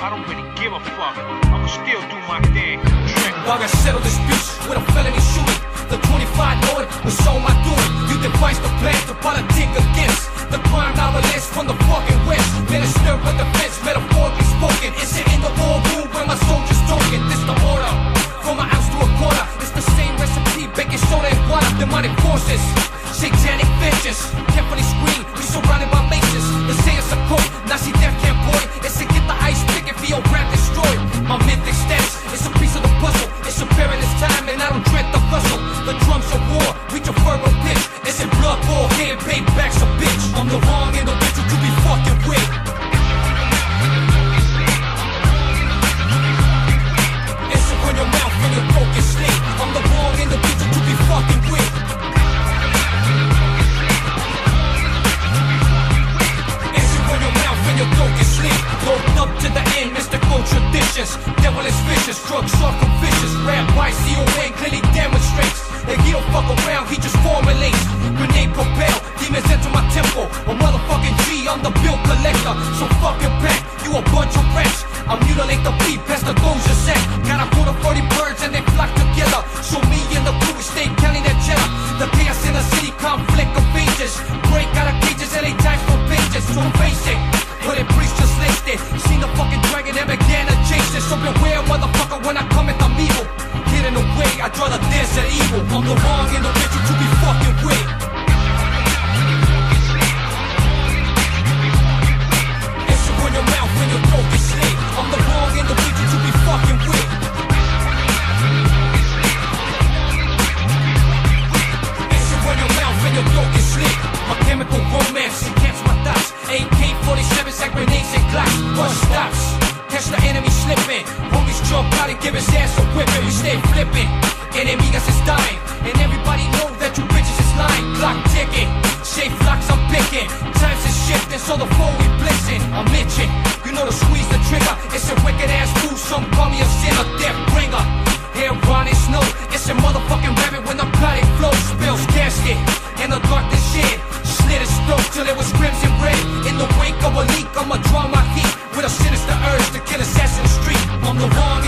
I don't really give a fuck. I'ma still do my thing. While I settle bitch with a felony shooting, the 25 knowing was so my doing. You device the plan to politic again. devilish vicious, crooks, shark and vicious. Rap YCON clearly demonstrates that he don't fuck around, he just formulates. Grenade propel, demons enter my temple. A motherfucking G, I'm the bill collector. So fucking back, you a bunch of rats. I mutilate the bus stops. Catch the enemy slipping. Homies jump gotta give his ass a whipping. We stay flipping. Enemigas is dying. And everybody know that you bitches is lying. Clock ticking. Shape locks I'm picking. Times is shifting, so the phone we blitzing. I'm itching. leak, I'm a drama heat with a sinister urge to kill assassin street. I'm the one.